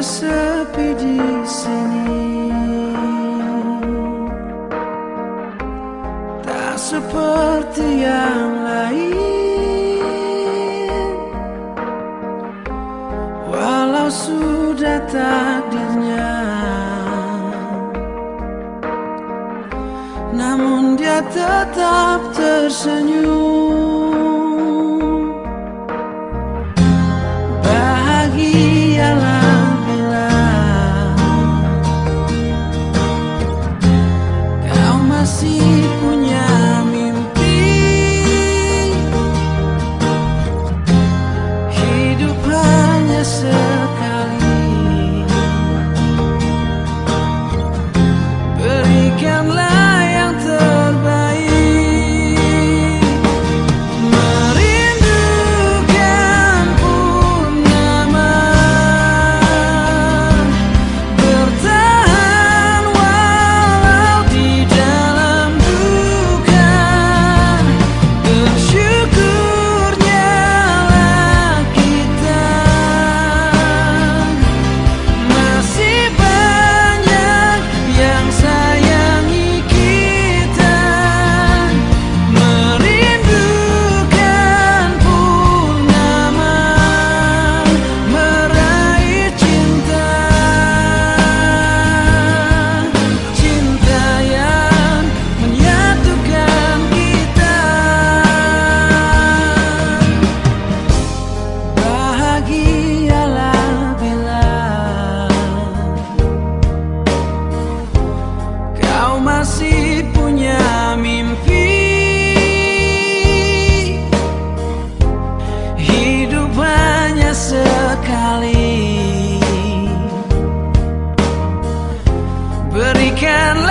sepi di sini. Tak seperti yang lain. Walau sudah takdirnya Namun dia tetap tersenyum we can